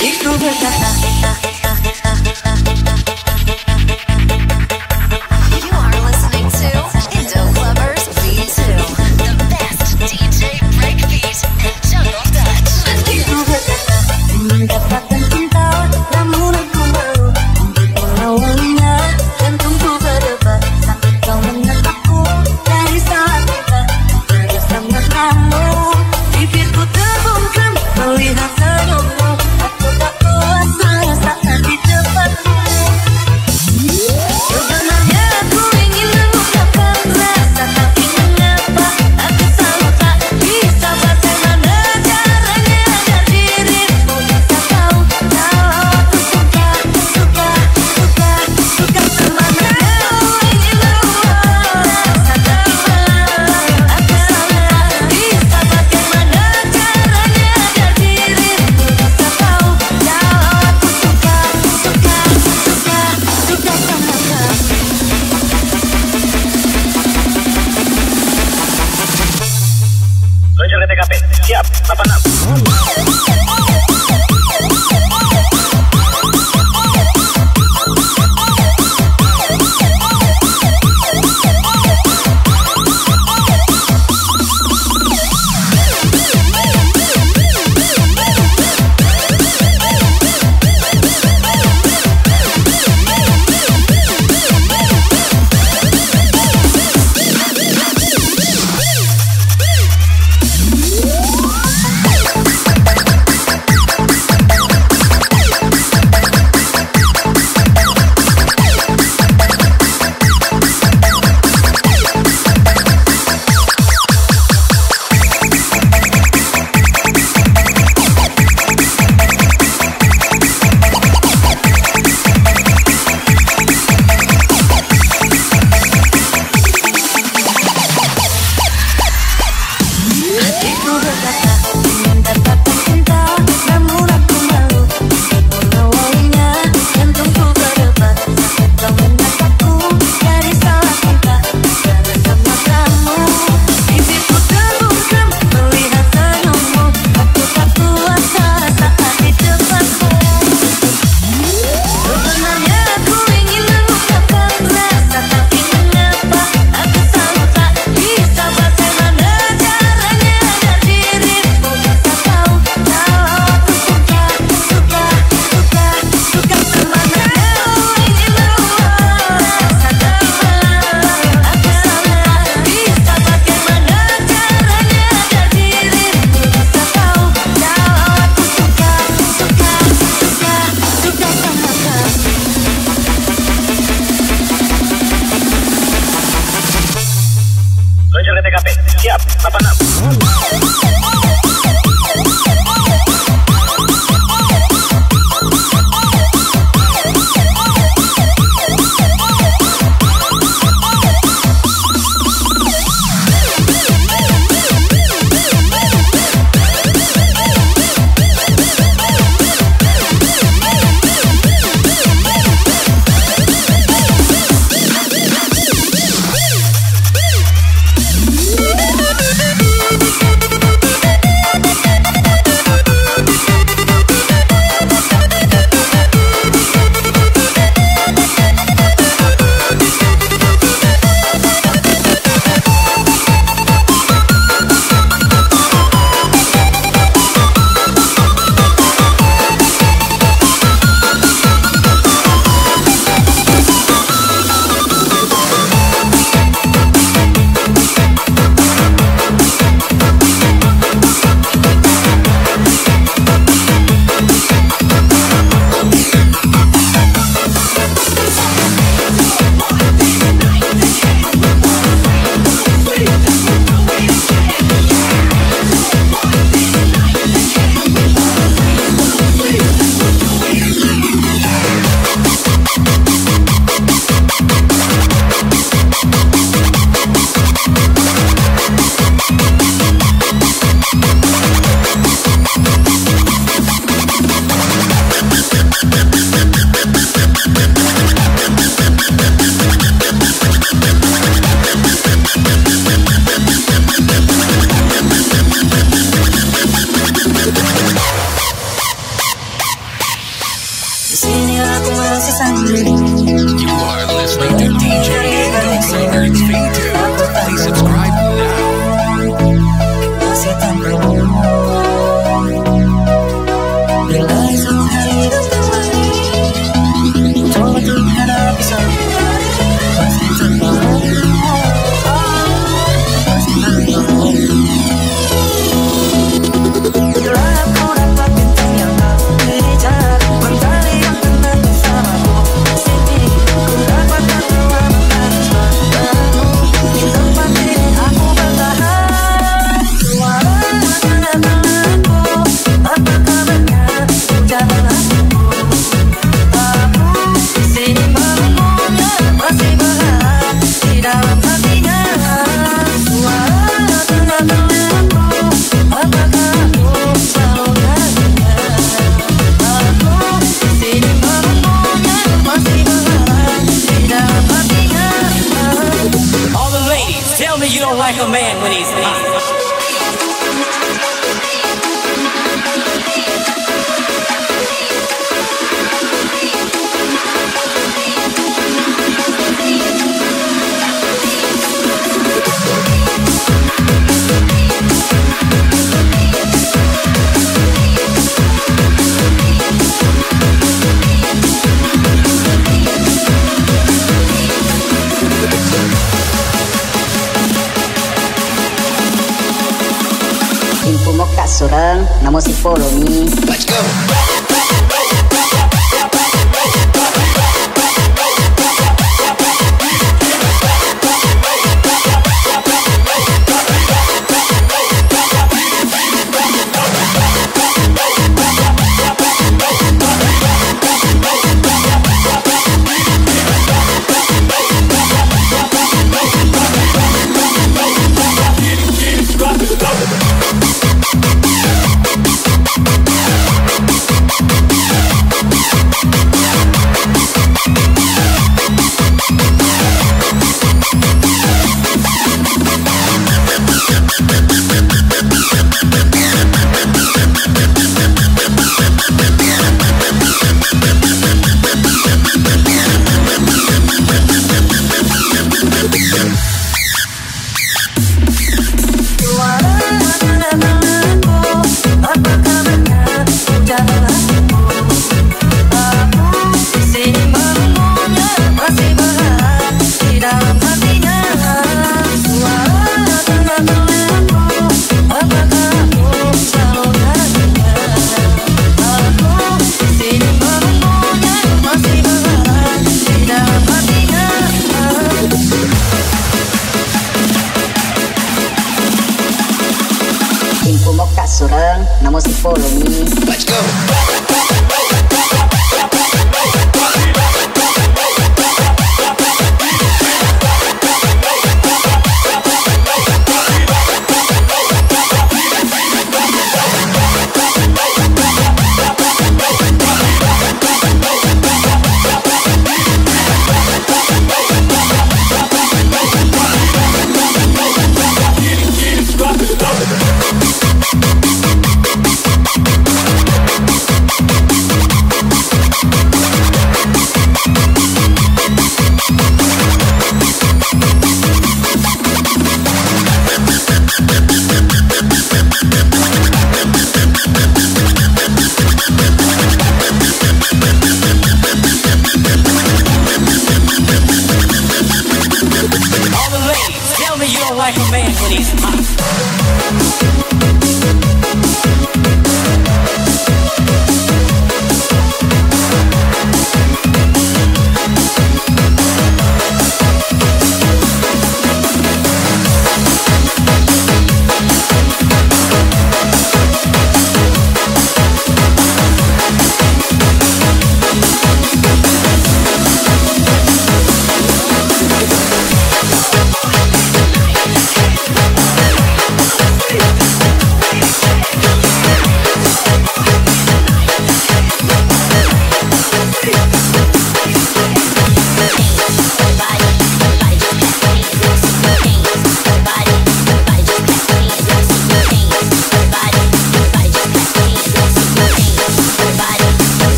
y tú desataste.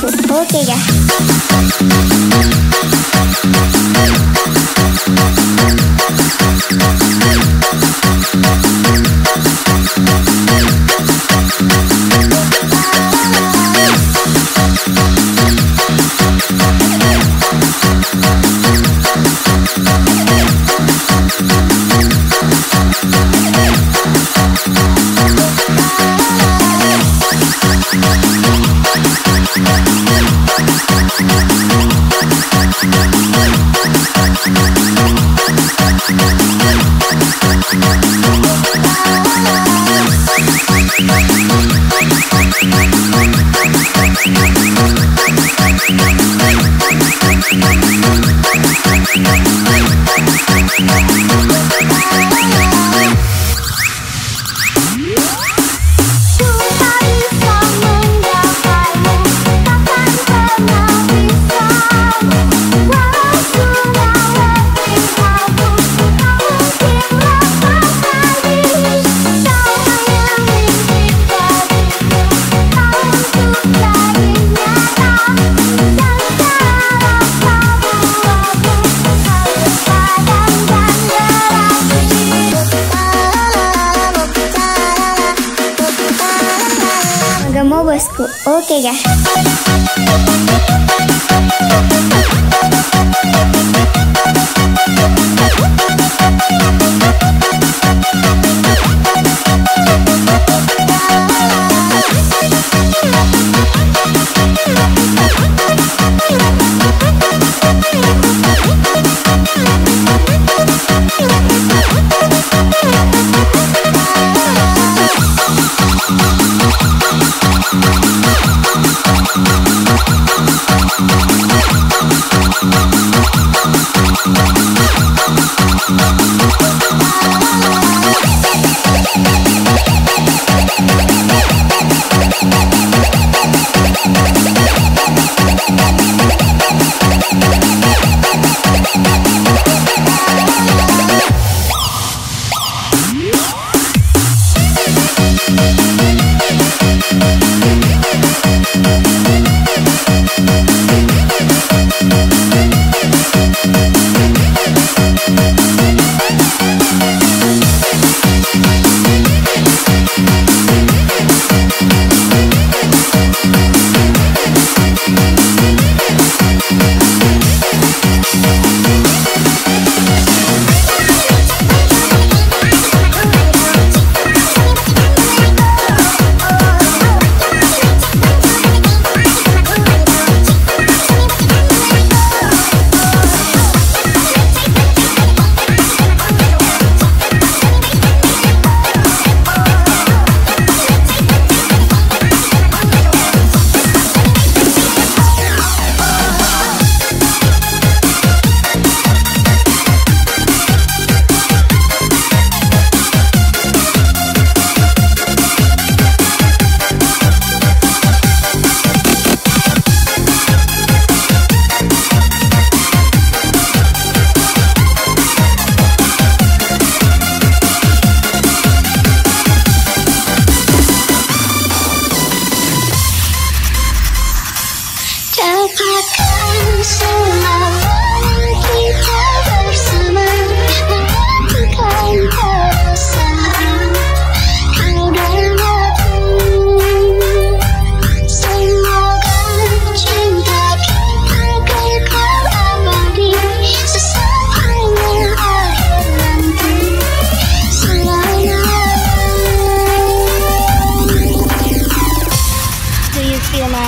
Oke ya. Bosco Okega. Thank you.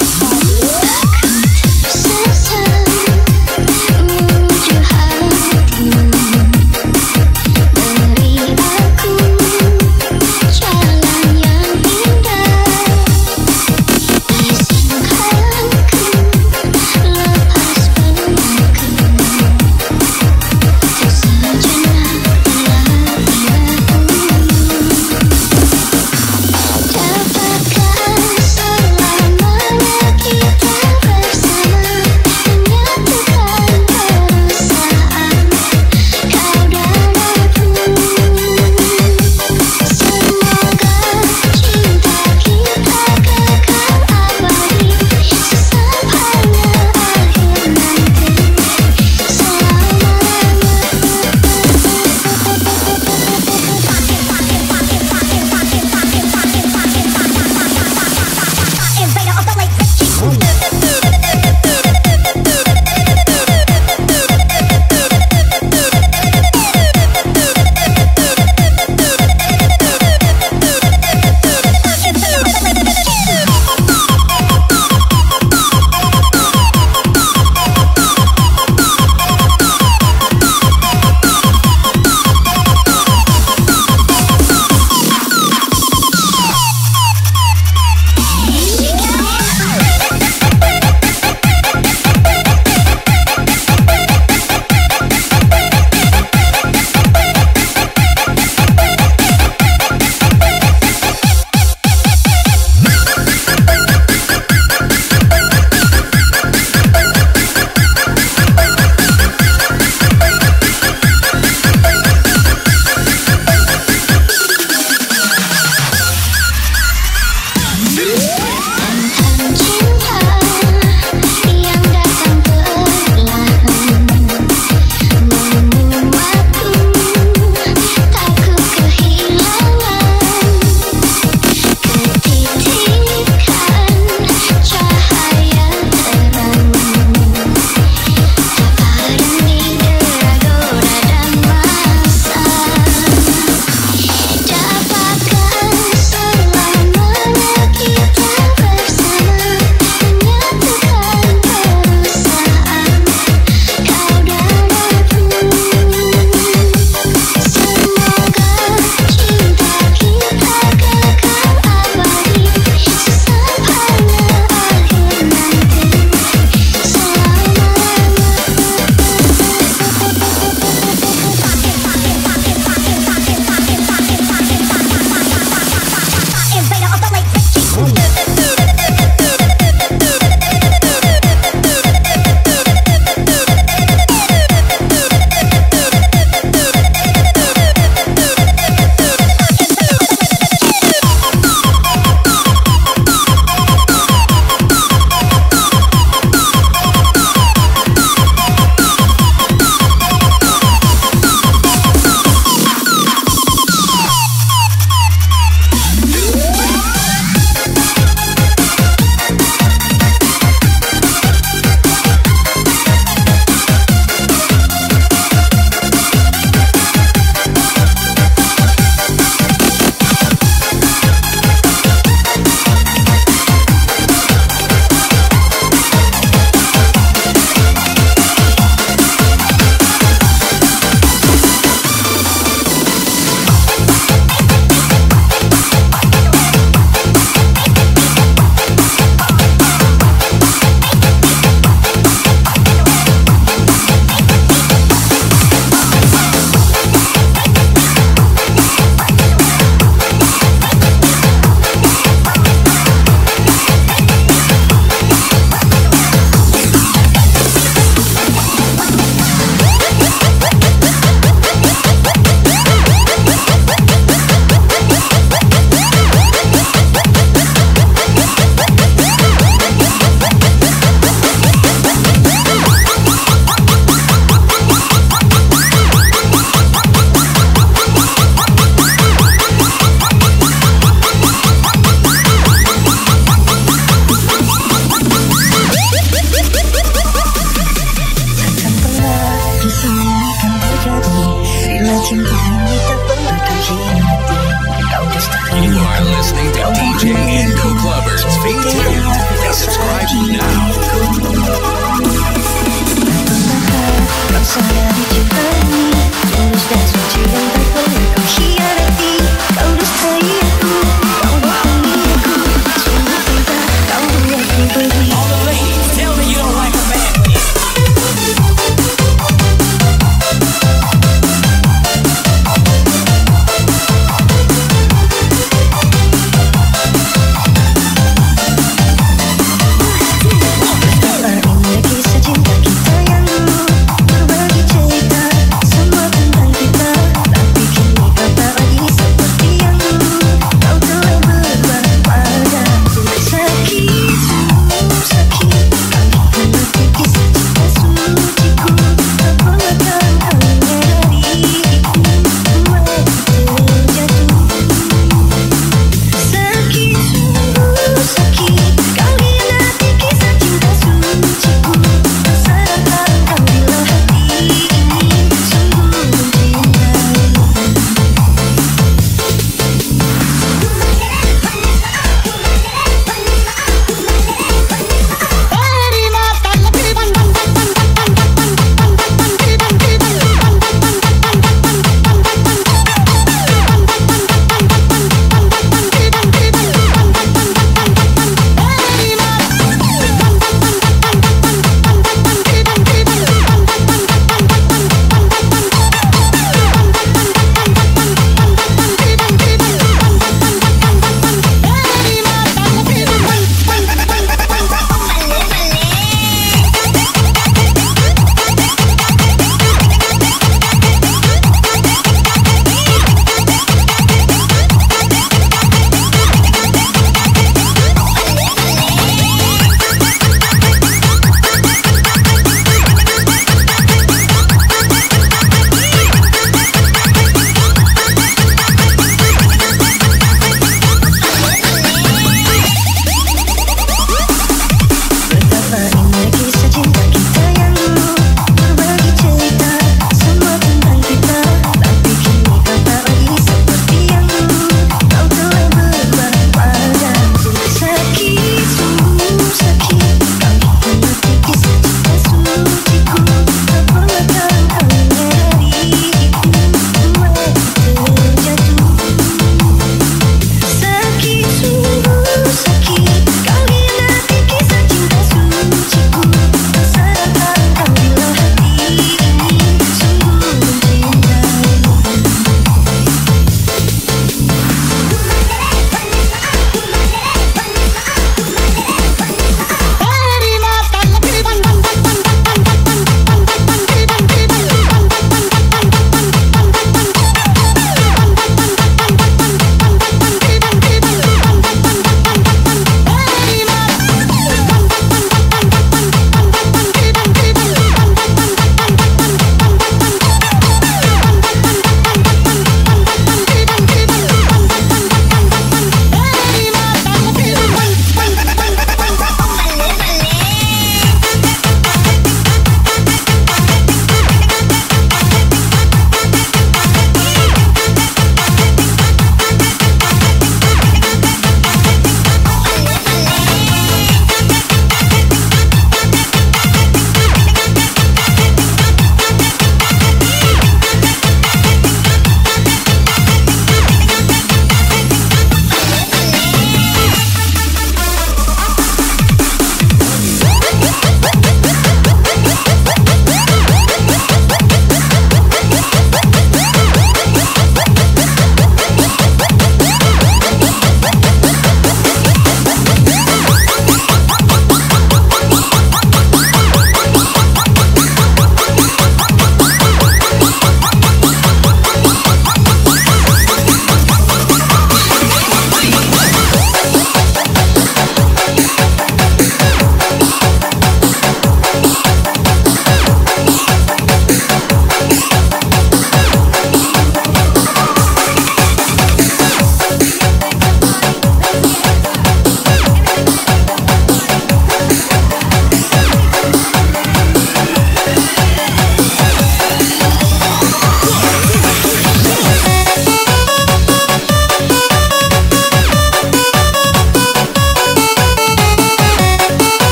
night.